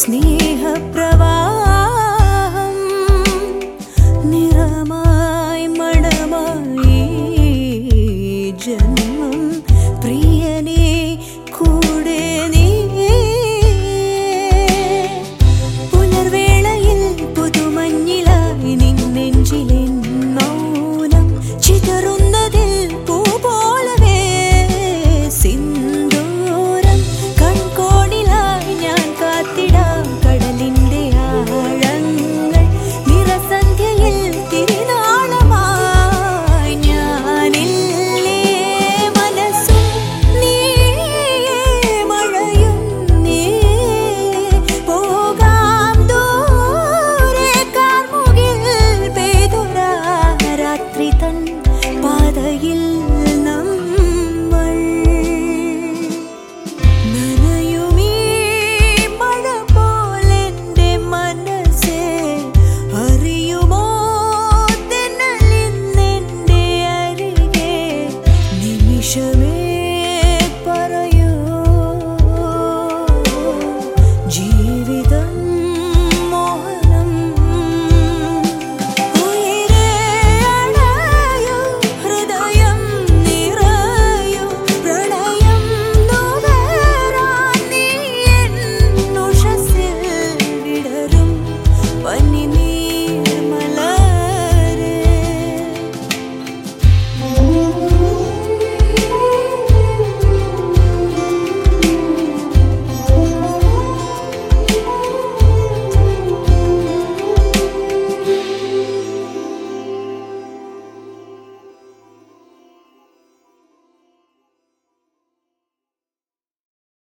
sleep. கதையில்